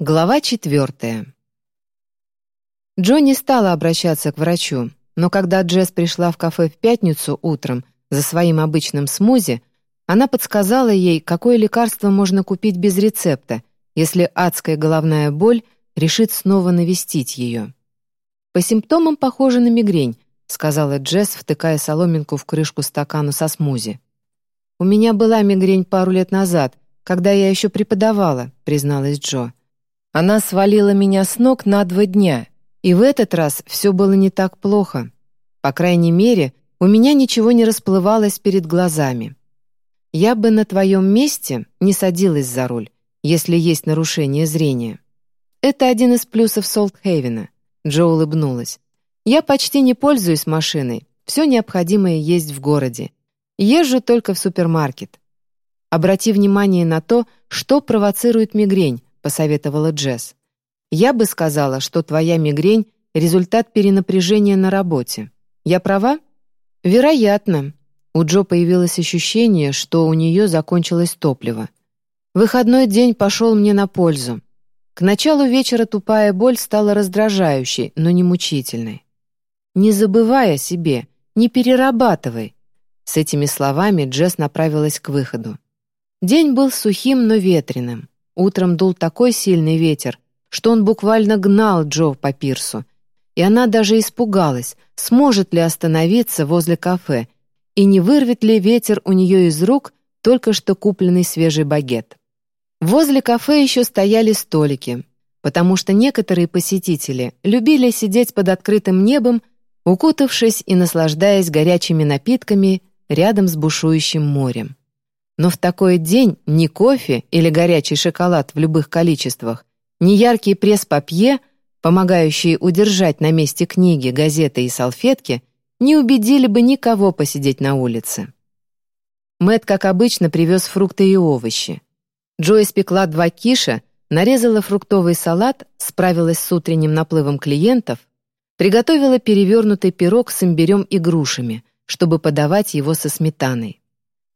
Глава четвертая. Джо не стала обращаться к врачу, но когда Джесс пришла в кафе в пятницу утром за своим обычным смузи, она подсказала ей, какое лекарство можно купить без рецепта, если адская головная боль решит снова навестить ее. «По симптомам похоже на мигрень», — сказала Джесс, втыкая соломинку в крышку стакана со смузи. «У меня была мигрень пару лет назад, когда я еще преподавала», — призналась Джо. Она свалила меня с ног на два дня, и в этот раз все было не так плохо. По крайней мере, у меня ничего не расплывалось перед глазами. Я бы на твоем месте не садилась за руль, если есть нарушение зрения. Это один из плюсов Солтхейвена. Джо улыбнулась. Я почти не пользуюсь машиной, все необходимое есть в городе. Езжу только в супермаркет. Обрати внимание на то, что провоцирует мигрень, посоветовала Джесс. «Я бы сказала, что твоя мигрень — результат перенапряжения на работе. Я права?» «Вероятно». У Джо появилось ощущение, что у нее закончилось топливо. Выходной день пошел мне на пользу. К началу вечера тупая боль стала раздражающей, но не мучительной. «Не забывай о себе, не перерабатывай». С этими словами Джесс направилась к выходу. День был сухим, но ветреным. Утром дул такой сильный ветер, что он буквально гнал Джо по пирсу, и она даже испугалась, сможет ли остановиться возле кафе и не вырвет ли ветер у нее из рук только что купленный свежий багет. Возле кафе еще стояли столики, потому что некоторые посетители любили сидеть под открытым небом, укутавшись и наслаждаясь горячими напитками рядом с бушующим морем. Но в такой день ни кофе или горячий шоколад в любых количествах, ни яркий пресс-папье, помогающие удержать на месте книги, газеты и салфетки, не убедили бы никого посидеть на улице. Мэт, как обычно, привез фрукты и овощи. Джо испекла два киша, нарезала фруктовый салат, справилась с утренним наплывом клиентов, приготовила перевернутый пирог с имбирем и грушами, чтобы подавать его со сметаной.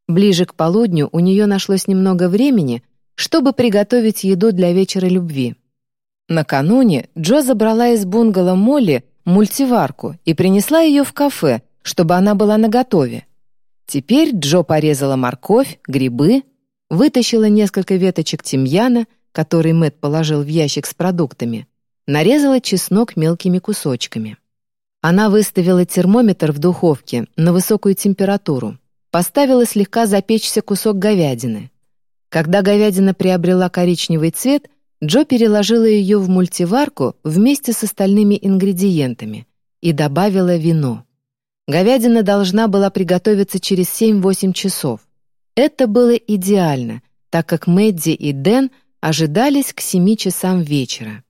Ближе к полудню у нее нашлось немного времени, чтобы приготовить еду для вечера любви. Накануне Джо забрала из бунгало Молли мультиварку и принесла ее в кафе, чтобы она была наготове. Теперь Джо порезала морковь, грибы, вытащила несколько веточек тимьяна, который Мэт положил в ящик с продуктами, нарезала чеснок мелкими кусочками. Она выставила термометр в духовке на высокую температуру поставила слегка запечься кусок говядины. Когда говядина приобрела коричневый цвет, Джо переложила ее в мультиварку вместе с остальными ингредиентами и добавила вино. Говядина должна была приготовиться через 7-8 часов. Это было идеально, так как Мэдди и Дэн ожидались к 7 часам вечера.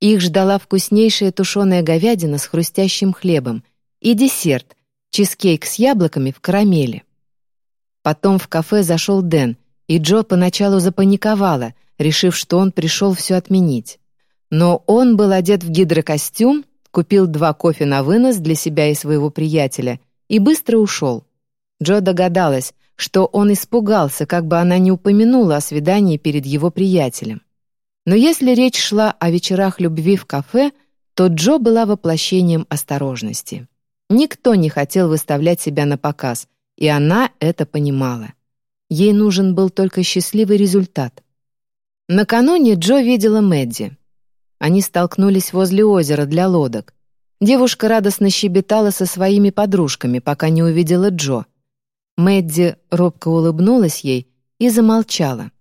Их ждала вкуснейшая тушеная говядина с хрустящим хлебом и десерт — чизкейк с яблоками в карамели. Потом в кафе зашел Дэн, и Джо поначалу запаниковала, решив, что он пришел все отменить. Но он был одет в гидрокостюм, купил два кофе на вынос для себя и своего приятеля и быстро ушел. Джо догадалась, что он испугался, как бы она не упомянула о свидании перед его приятелем. Но если речь шла о вечерах любви в кафе, то Джо была воплощением осторожности. Никто не хотел выставлять себя на показ, и она это понимала. Ей нужен был только счастливый результат. Накануне Джо видела Мэдди. Они столкнулись возле озера для лодок. Девушка радостно щебетала со своими подружками, пока не увидела Джо. Мэдди робко улыбнулась ей и замолчала.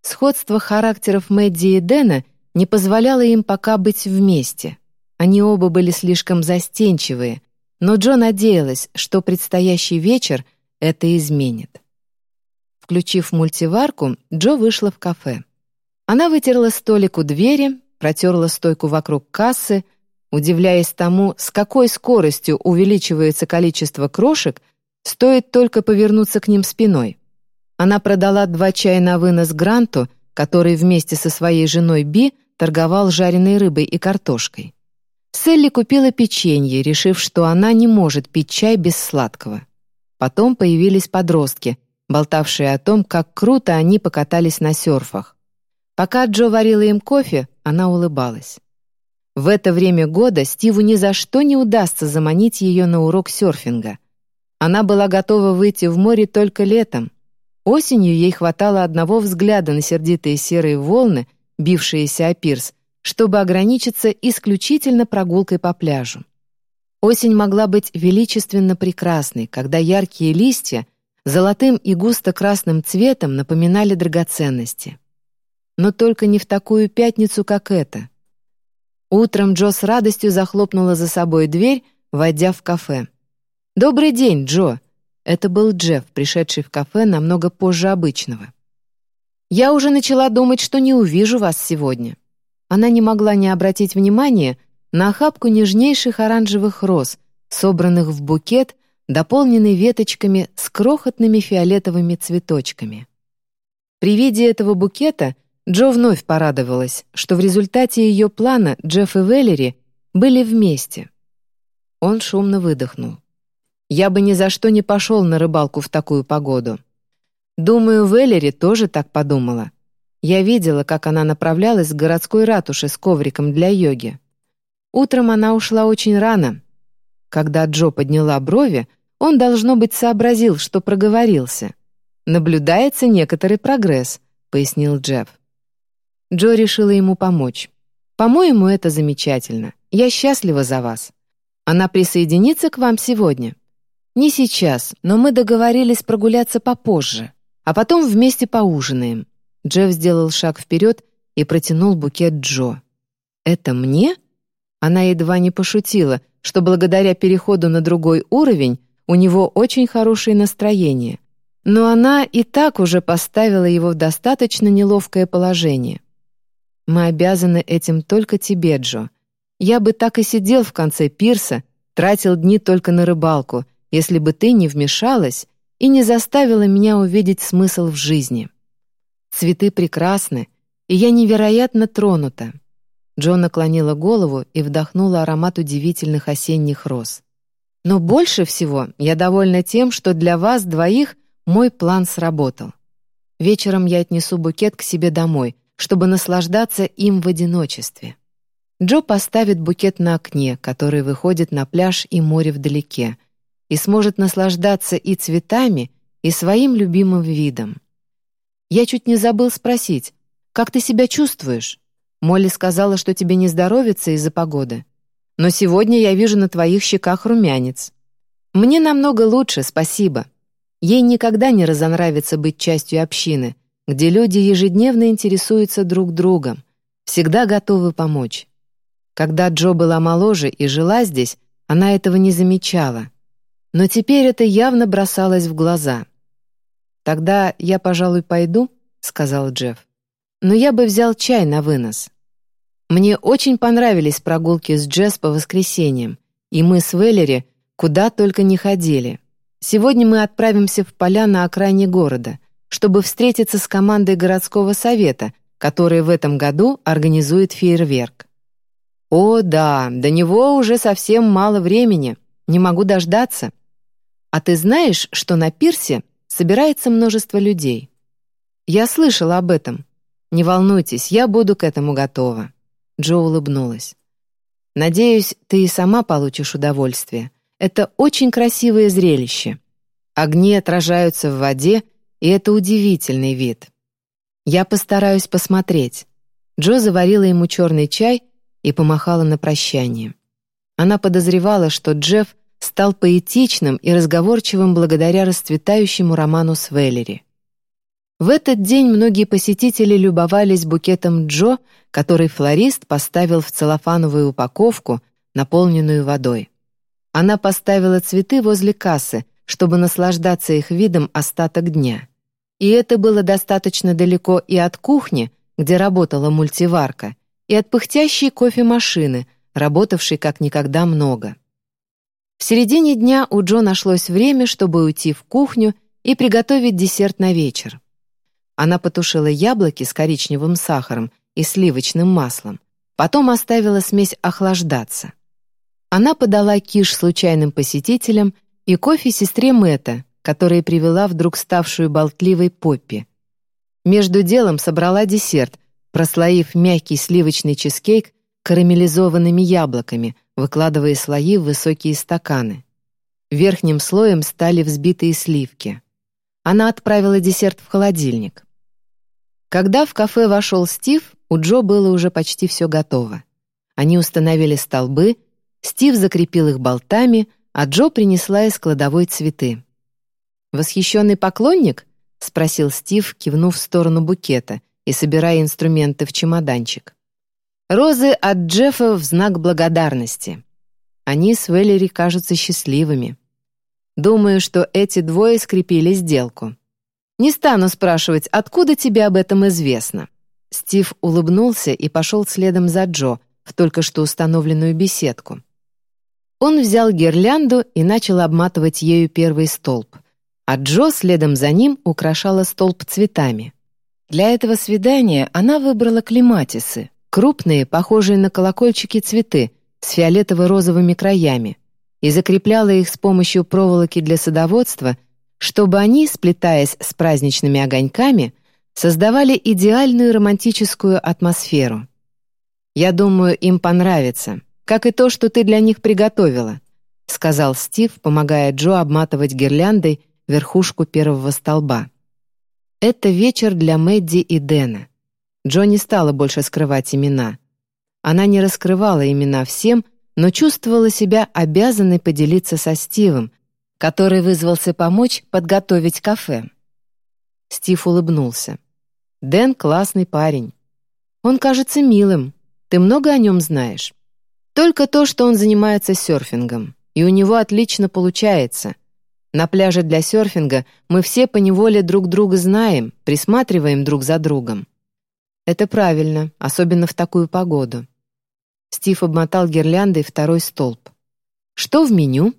Сходство характеров Мэдди и Дэна не позволяло им пока быть вместе. Они оба были слишком застенчивые, но Джо надеялась, что предстоящий вечер это изменит. Включив мультиварку, Джо вышла в кафе. Она вытерла столик у двери, протерла стойку вокруг кассы, удивляясь тому, с какой скоростью увеличивается количество крошек, стоит только повернуться к ним спиной. Она продала два чая на вынос Гранту, который вместе со своей женой Би торговал жареной рыбой и картошкой. Селли купила печенье, решив, что она не может пить чай без сладкого. Потом появились подростки, болтавшие о том, как круто они покатались на серфах. Пока Джо варила им кофе, она улыбалась. В это время года Стиву ни за что не удастся заманить ее на урок серфинга. Она была готова выйти в море только летом. Осенью ей хватало одного взгляда на сердитые серые волны, бившиеся о пирс, чтобы ограничиться исключительно прогулкой по пляжу. Осень могла быть величественно прекрасной, когда яркие листья золотым и густо-красным цветом напоминали драгоценности. Но только не в такую пятницу, как эта. Утром Джо с радостью захлопнула за собой дверь, войдя в кафе. «Добрый день, Джо!» Это был Джефф, пришедший в кафе намного позже обычного. «Я уже начала думать, что не увижу вас сегодня». Она не могла не обратить внимания на охапку нежнейших оранжевых роз, собранных в букет, дополненный веточками с крохотными фиолетовыми цветочками. При виде этого букета Джо вновь порадовалась, что в результате ее плана Джефф и Веллери были вместе. Он шумно выдохнул. «Я бы ни за что не пошел на рыбалку в такую погоду. Думаю, Веллери тоже так подумала. Я видела, как она направлялась к городской ратуше с ковриком для йоги. Утром она ушла очень рано. Когда Джо подняла брови, он, должно быть, сообразил, что проговорился. «Наблюдается некоторый прогресс», — пояснил Джефф. Джо решила ему помочь. «По-моему, это замечательно. Я счастлива за вас. Она присоединится к вам сегодня?» «Не сейчас, но мы договорились прогуляться попозже, а потом вместе поужинаем». Джефф сделал шаг вперед и протянул букет Джо. «Это мне?» Она едва не пошутила, что благодаря переходу на другой уровень у него очень хорошее настроение. Но она и так уже поставила его в достаточно неловкое положение. Мы обязаны этим только тебе, Джо. Я бы так и сидел в конце пирса, тратил дни только на рыбалку, если бы ты не вмешалась и не заставила меня увидеть смысл в жизни. Цветы прекрасны, и я невероятно тронута». Джо наклонила голову и вдохнула аромат удивительных осенних роз. «Но больше всего я довольна тем, что для вас двоих мой план сработал. Вечером я отнесу букет к себе домой, чтобы наслаждаться им в одиночестве. Джо поставит букет на окне, который выходит на пляж и море вдалеке, и сможет наслаждаться и цветами, и своим любимым видом. Я чуть не забыл спросить, как ты себя чувствуешь? Молли сказала, что тебе не здоровится из-за погоды. Но сегодня я вижу на твоих щеках румянец. Мне намного лучше, спасибо. Ей никогда не разонравится быть частью общины, где люди ежедневно интересуются друг другом, всегда готовы помочь. Когда Джо была моложе и жила здесь, она этого не замечала. Но теперь это явно бросалось в глаза. «Тогда я, пожалуй, пойду», — сказал Джефф. «Но я бы взял чай на вынос». Мне очень понравились прогулки с Джесс по воскресеньям, и мы с Веллери куда только не ходили. Сегодня мы отправимся в поля на окраине города — чтобы встретиться с командой городского совета, который в этом году организует фейерверк. О, да, до него уже совсем мало времени, не могу дождаться. А ты знаешь, что на пирсе собирается множество людей? Я слышала об этом. Не волнуйтесь, я буду к этому готова. Джо улыбнулась. Надеюсь, ты и сама получишь удовольствие. Это очень красивое зрелище. Огни отражаются в воде, и это удивительный вид. Я постараюсь посмотреть. Джо заварила ему черный чай и помахала на прощание. Она подозревала, что Джефф стал поэтичным и разговорчивым благодаря расцветающему роману с Веллери. В этот день многие посетители любовались букетом Джо, который флорист поставил в целлофановую упаковку, наполненную водой. Она поставила цветы возле кассы, чтобы наслаждаться их видом остаток дня. И это было достаточно далеко и от кухни, где работала мультиварка, и от пыхтящей кофемашины, работавшей как никогда много. В середине дня у Джо нашлось время, чтобы уйти в кухню и приготовить десерт на вечер. Она потушила яблоки с коричневым сахаром и сливочным маслом, потом оставила смесь охлаждаться. Она подала киш случайным посетителям и кофе сестре Мэтта, которая привела вдруг ставшую болтливой Поппи. Между делом собрала десерт, прослоив мягкий сливочный чизкейк карамелизованными яблоками, выкладывая слои в высокие стаканы. Верхним слоем стали взбитые сливки. Она отправила десерт в холодильник. Когда в кафе вошел Стив, у Джо было уже почти все готово. Они установили столбы, Стив закрепил их болтами, а Джо принесла из кладовой цветы. «Восхищенный поклонник?» — спросил Стив, кивнув в сторону букета и собирая инструменты в чемоданчик. «Розы от Джеффа в знак благодарности. Они с Веллери кажутся счастливыми. Думаю, что эти двое скрепили сделку. Не стану спрашивать, откуда тебе об этом известно». Стив улыбнулся и пошел следом за Джо в только что установленную беседку. Он взял гирлянду и начал обматывать ею первый столб — а Джо следом за ним украшала столб цветами. Для этого свидания она выбрала клематисы, крупные, похожие на колокольчики цветы, с фиолетово-розовыми краями, и закрепляла их с помощью проволоки для садоводства, чтобы они, сплетаясь с праздничными огоньками, создавали идеальную романтическую атмосферу. «Я думаю, им понравится, как и то, что ты для них приготовила», сказал Стив, помогая Джо обматывать гирляндой верхушку первого столба. Это вечер для Мэдди и Дэна. Джо не стала больше скрывать имена. Она не раскрывала имена всем, но чувствовала себя обязанной поделиться со Стивом, который вызвался помочь подготовить кафе. Стив улыбнулся. «Дэн — классный парень. Он кажется милым. Ты много о нем знаешь?» «Только то, что он занимается серфингом, и у него отлично получается. На пляже для серфинга мы все поневоле друг друга знаем, присматриваем друг за другом. Это правильно, особенно в такую погоду. Стив обмотал гирляндой второй столб. Что в меню?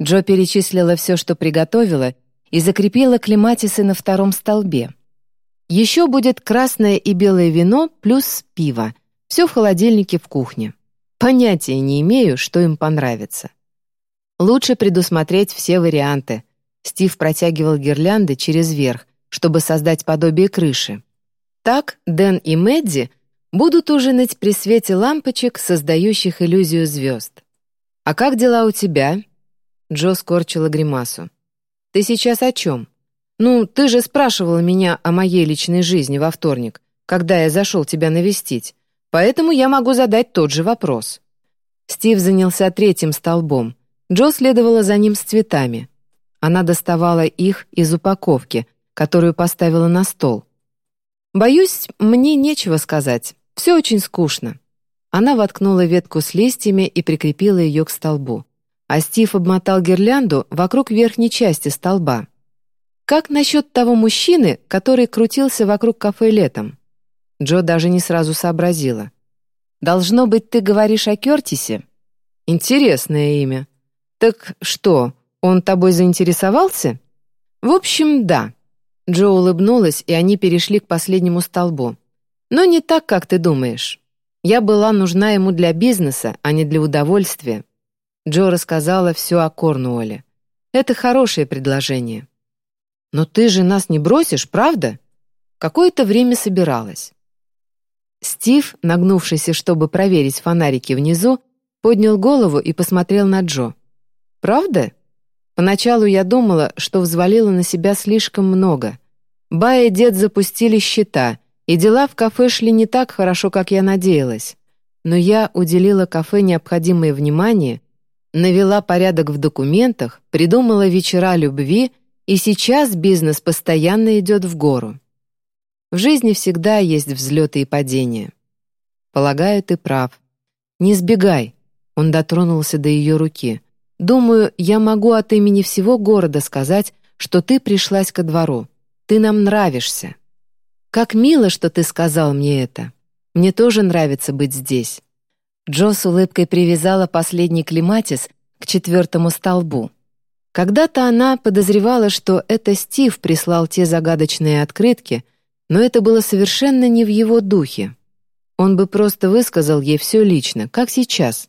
Джо перечислила все, что приготовила, и закрепила клематисы на втором столбе. Еще будет красное и белое вино плюс пиво. Все в холодильнике в кухне. Понятия не имею, что им понравится. Лучше предусмотреть все варианты. Стив протягивал гирлянды через верх, чтобы создать подобие крыши. Так Дэн и Мэдди будут ужинать при свете лампочек, создающих иллюзию звезд. «А как дела у тебя?» Джо скорчила гримасу. «Ты сейчас о чем? Ну, ты же спрашивала меня о моей личной жизни во вторник, когда я зашел тебя навестить, поэтому я могу задать тот же вопрос». Стив занялся третьим столбом, Джо следовала за ним с цветами. Она доставала их из упаковки, которую поставила на стол. «Боюсь, мне нечего сказать. Все очень скучно». Она воткнула ветку с листьями и прикрепила ее к столбу. А Стив обмотал гирлянду вокруг верхней части столба. «Как насчет того мужчины, который крутился вокруг кафе летом?» Джо даже не сразу сообразила. «Должно быть, ты говоришь о Кертисе?» «Интересное имя. «Так что, он тобой заинтересовался?» «В общем, да». Джо улыбнулась, и они перешли к последнему столбу. «Но не так, как ты думаешь. Я была нужна ему для бизнеса, а не для удовольствия». Джо рассказала все о Корнуолле. «Это хорошее предложение». «Но ты же нас не бросишь, правда?» Какое-то время собиралась. Стив, нагнувшийся, чтобы проверить фонарики внизу, поднял голову и посмотрел на Джо. Правда? Поначалу я думала, что взвалила на себя слишком много. Ба и дед запустили счета, и дела в кафе шли не так хорошо, как я надеялась. Но я уделила кафе необходимое внимание, навела порядок в документах, придумала вечера любви, и сейчас бизнес постоянно идет в гору. В жизни всегда есть взлеты и падения. Полагаю, ты прав. Не сбегай. Он дотронулся до ее руки. Думаю, я могу от имени всего города сказать, что ты пришлась ко двору. Ты нам нравишься. Как мило, что ты сказал мне это. Мне тоже нравится быть здесь». Джо с улыбкой привязала последний клематис к четвертому столбу. Когда-то она подозревала, что это Стив прислал те загадочные открытки, но это было совершенно не в его духе. Он бы просто высказал ей все лично, как сейчас.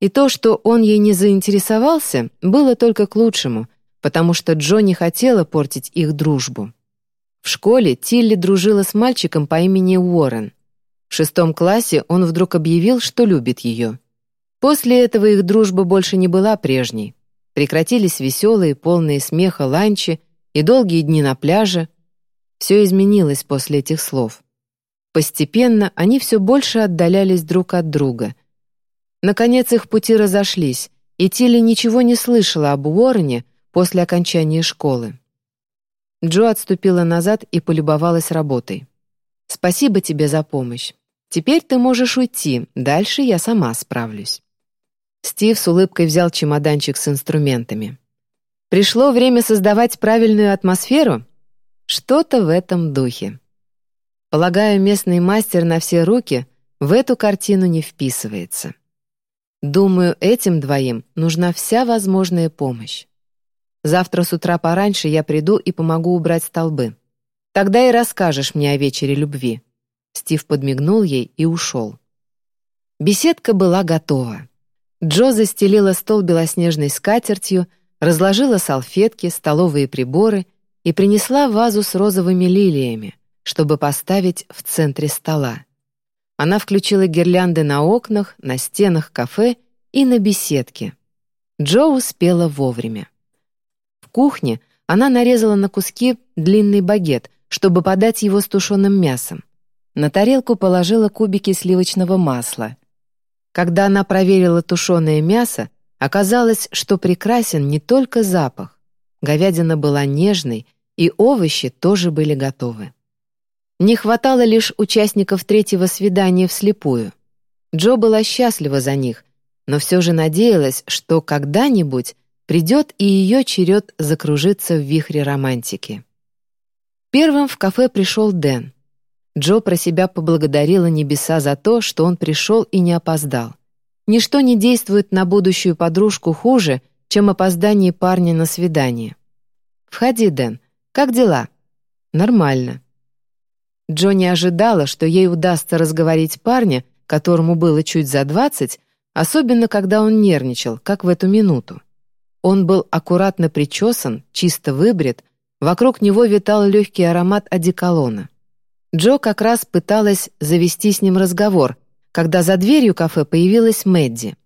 И то, что он ей не заинтересовался, было только к лучшему, потому что Джо не хотела портить их дружбу. В школе Тилли дружила с мальчиком по имени Уоррен. В шестом классе он вдруг объявил, что любит ее. После этого их дружба больше не была прежней. Прекратились веселые, полные смеха ланчи и долгие дни на пляже. Все изменилось после этих слов. Постепенно они все больше отдалялись друг от друга. Наконец их пути разошлись, и Тилли ничего не слышала об Уоррене после окончания школы. Джо отступила назад и полюбовалась работой. «Спасибо тебе за помощь. Теперь ты можешь уйти, дальше я сама справлюсь». Стив с улыбкой взял чемоданчик с инструментами. «Пришло время создавать правильную атмосферу?» Что-то в этом духе. Полагаю, местный мастер на все руки в эту картину не вписывается. Думаю, этим двоим нужна вся возможная помощь. Завтра с утра пораньше я приду и помогу убрать столбы. Тогда и расскажешь мне о вечере любви». Стив подмигнул ей и ушел. Беседка была готова. Джо застелила стол белоснежной скатертью, разложила салфетки, столовые приборы и принесла вазу с розовыми лилиями, чтобы поставить в центре стола. Она включила гирлянды на окнах, на стенах кафе и на беседке. Джо успела вовремя. Кухне она нарезала на куски длинный багет, чтобы подать его с тушеным мясом. На тарелку положила кубики сливочного масла, когда она проверила тушеное мясо, оказалось, что прекрасен не только запах. Говядина была нежной, и овощи тоже были готовы. Не хватало лишь участников третьего свидания вслепую. Джо была счастлива за них, но все же надеялась, что когда-нибудь придет и ее черед закружиться в вихре романтики. Первым в кафе пришел Дэн. Джо про себя поблагодарила небеса за то, что он пришел и не опоздал. Ничто не действует на будущую подружку хуже, чем опоздание парня на свидание. «Входи, Дэн. Как дела?» «Нормально». Джо не ожидала, что ей удастся разговорить парня, которому было чуть за двадцать, особенно когда он нервничал, как в эту минуту. Он был аккуратно причесан, чисто выбрит, вокруг него витал легкий аромат одеколона. Джо как раз пыталась завести с ним разговор, когда за дверью кафе появилась Мэдди.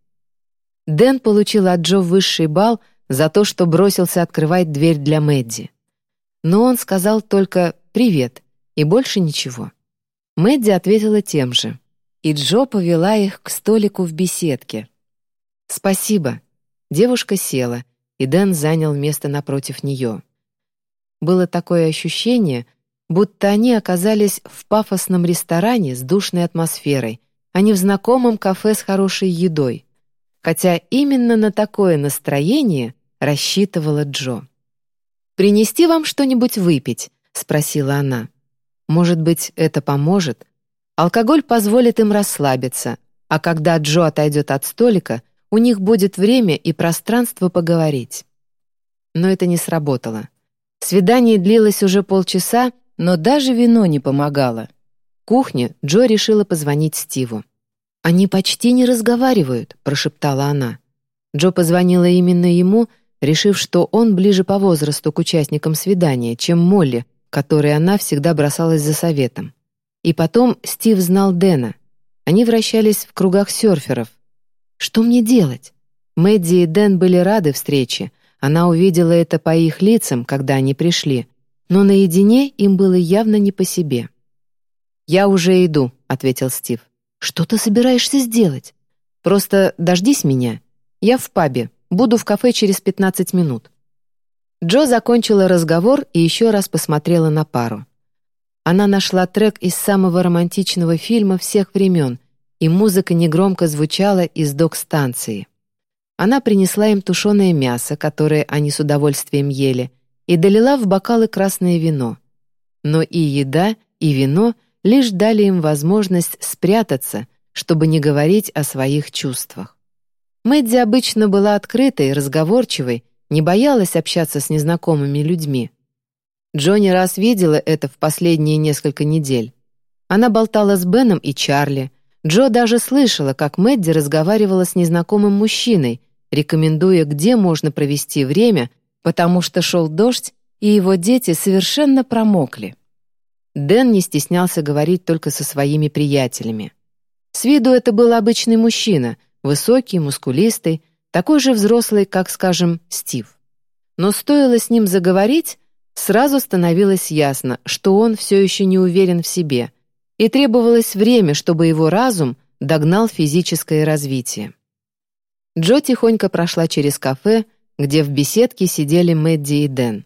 Дэн получил от Джо высший балл за то, что бросился открывать дверь для Мэдди. Но он сказал только «привет» и больше ничего. Мэдди ответила тем же, и Джо повела их к столику в беседке. «Спасибо». Девушка села, и Дэн занял место напротив нее. Было такое ощущение, будто они оказались в пафосном ресторане с душной атмосферой, а не в знакомом кафе с хорошей едой. Хотя именно на такое настроение рассчитывала Джо. «Принести вам что-нибудь выпить?» — спросила она. «Может быть, это поможет? Алкоголь позволит им расслабиться, а когда Джо отойдет от столика, у них будет время и пространство поговорить». Но это не сработало. Свидание длилось уже полчаса, но даже вино не помогало. В кухне Джо решила позвонить Стиву. «Они почти не разговаривают», — прошептала она. Джо позвонила именно ему, решив, что он ближе по возрасту к участникам свидания, чем Молли, которой она всегда бросалась за советом. И потом Стив знал Дэна. Они вращались в кругах серферов. «Что мне делать?» Мэдди и Дэн были рады встрече. Она увидела это по их лицам, когда они пришли но наедине им было явно не по себе. «Я уже иду», — ответил Стив. «Что ты собираешься сделать? Просто дождись меня. Я в пабе, буду в кафе через 15 минут». Джо закончила разговор и еще раз посмотрела на пару. Она нашла трек из самого романтичного фильма всех времен, и музыка негромко звучала из док-станции. Она принесла им тушеное мясо, которое они с удовольствием ели — и долила в бокалы красное вино. Но и еда, и вино лишь дали им возможность спрятаться, чтобы не говорить о своих чувствах. Мэдди обычно была открытой, разговорчивой, не боялась общаться с незнакомыми людьми. Джонни раз видела это в последние несколько недель. Она болтала с Беном и Чарли. Джо даже слышала, как Мэдди разговаривала с незнакомым мужчиной, рекомендуя, где можно провести время, потому что шел дождь, и его дети совершенно промокли. Дэн не стеснялся говорить только со своими приятелями. С виду это был обычный мужчина, высокий, мускулистый, такой же взрослый, как, скажем, Стив. Но стоило с ним заговорить, сразу становилось ясно, что он все еще не уверен в себе, и требовалось время, чтобы его разум догнал физическое развитие. Джо тихонько прошла через кафе, где в беседке сидели Мэдди и Дэн.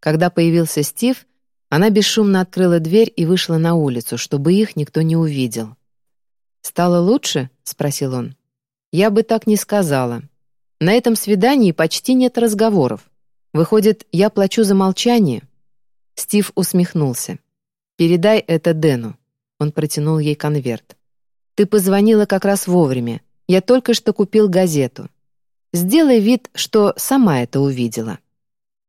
Когда появился Стив, она бесшумно открыла дверь и вышла на улицу, чтобы их никто не увидел. «Стало лучше?» — спросил он. «Я бы так не сказала. На этом свидании почти нет разговоров. Выходит, я плачу за молчание?» Стив усмехнулся. «Передай это Дэну». Он протянул ей конверт. «Ты позвонила как раз вовремя. Я только что купил газету. Сделай вид, что сама это увидела».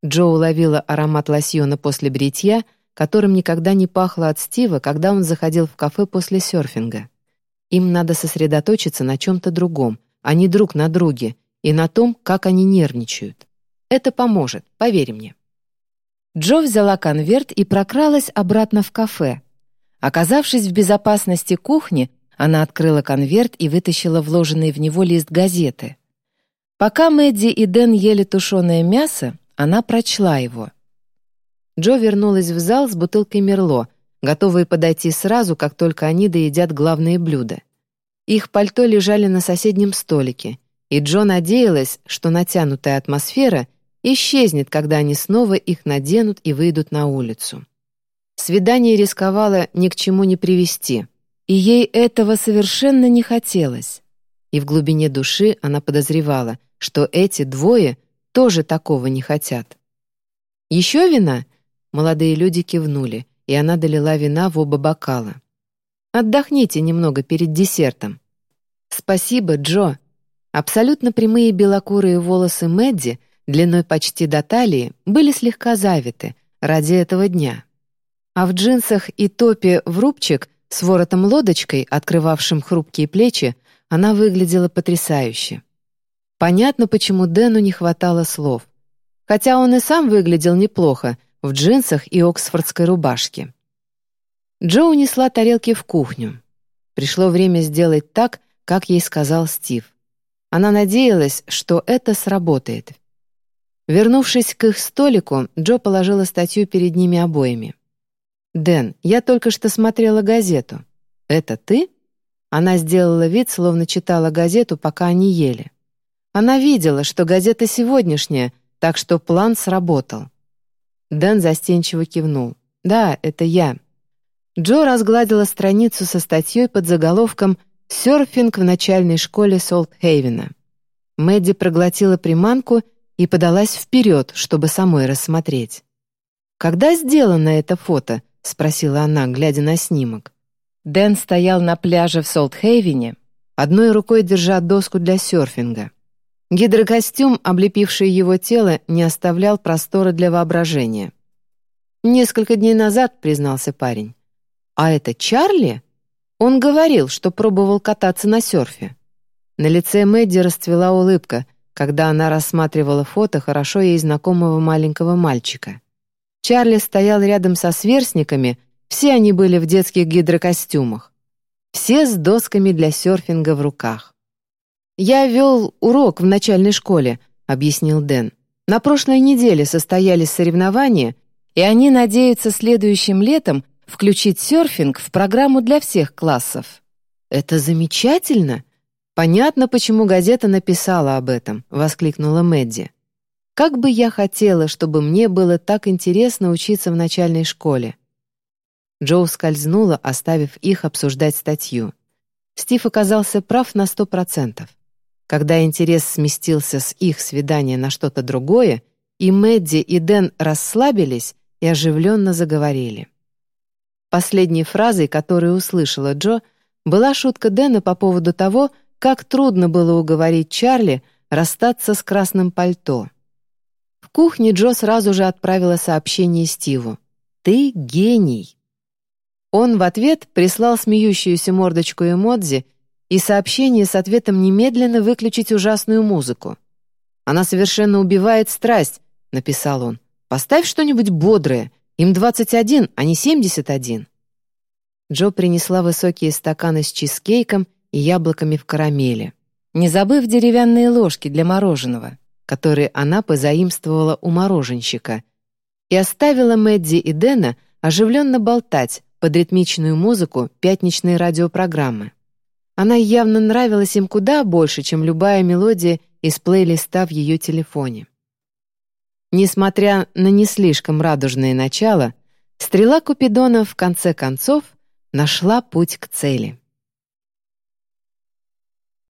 Джо уловила аромат лосьона после бритья, которым никогда не пахло от Стива, когда он заходил в кафе после серфинга. Им надо сосредоточиться на чем-то другом, а не друг на друге, и на том, как они нервничают. Это поможет, поверь мне. Джо взяла конверт и прокралась обратно в кафе. Оказавшись в безопасности кухни, она открыла конверт и вытащила вложенный в него лист газеты. Пока Мэдди и Дэн ели тушеное мясо, она прочла его. Джо вернулась в зал с бутылкой Мерло, готовые подойти сразу, как только они доедят главные блюда. Их пальто лежали на соседнем столике, и Джо надеялась, что натянутая атмосфера исчезнет, когда они снова их наденут и выйдут на улицу. Свидание рисковало ни к чему не привести, и ей этого совершенно не хотелось. И в глубине души она подозревала, что эти двое — тоже такого не хотят. «Еще вина?» Молодые люди кивнули, и она долила вина в оба бокала. «Отдохните немного перед десертом». «Спасибо, Джо». Абсолютно прямые белокурые волосы Мэдди, длиной почти до талии, были слегка завиты ради этого дня. А в джинсах и топе в рубчик с воротом-лодочкой, открывавшим хрупкие плечи, она выглядела потрясающе. Понятно, почему Дэну не хватало слов. Хотя он и сам выглядел неплохо, в джинсах и оксфордской рубашке. Джо унесла тарелки в кухню. Пришло время сделать так, как ей сказал Стив. Она надеялась, что это сработает. Вернувшись к их столику, Джо положила статью перед ними обоими. «Дэн, я только что смотрела газету. Это ты?» Она сделала вид, словно читала газету, пока они ели. Она видела, что газета сегодняшняя, так что план сработал. Дэн застенчиво кивнул. «Да, это я». Джо разгладила страницу со статьей под заголовком «Серфинг в начальной школе Солт-Хейвена». Мэдди проглотила приманку и подалась вперед, чтобы самой рассмотреть. «Когда сделано это фото?» — спросила она, глядя на снимок. Дэн стоял на пляже в Солт-Хейвене, одной рукой держа доску для серфинга. Гидрокостюм, облепивший его тело, не оставлял простора для воображения. «Несколько дней назад», — признался парень. «А это Чарли?» Он говорил, что пробовал кататься на серфе. На лице Мэдди расцвела улыбка, когда она рассматривала фото хорошо ей знакомого маленького мальчика. Чарли стоял рядом со сверстниками, все они были в детских гидрокостюмах. Все с досками для серфинга в руках. «Я вел урок в начальной школе», — объяснил Дэн. «На прошлой неделе состоялись соревнования, и они надеются следующим летом включить серфинг в программу для всех классов». «Это замечательно!» «Понятно, почему газета написала об этом», — воскликнула Мэдди. «Как бы я хотела, чтобы мне было так интересно учиться в начальной школе». Джоу скользнула, оставив их обсуждать статью. Стив оказался прав на сто процентов. Когда интерес сместился с их свидания на что-то другое, и Мэдди и Дэн расслабились и оживленно заговорили. Последней фразой, которую услышала Джо, была шутка Дэна по поводу того, как трудно было уговорить Чарли расстаться с красным пальто. В кухне Джо сразу же отправила сообщение Стиву. «Ты гений!» Он в ответ прислал смеющуюся мордочку эмодзи и сообщение с ответом немедленно выключить ужасную музыку. «Она совершенно убивает страсть», — написал он. «Поставь что-нибудь бодрое, Им 21, а не 71. Джо принесла высокие стаканы с чизкейком и яблоками в карамели, не забыв деревянные ложки для мороженого, которые она позаимствовала у мороженщика, и оставила Мэдди и Дэна оживленно болтать под ритмичную музыку пятничной радиопрограммы. Она явно нравилась им куда больше, чем любая мелодия из плейлиста в ее телефоне. Несмотря на не слишком радужное начало, стрела Купидона в конце концов нашла путь к цели.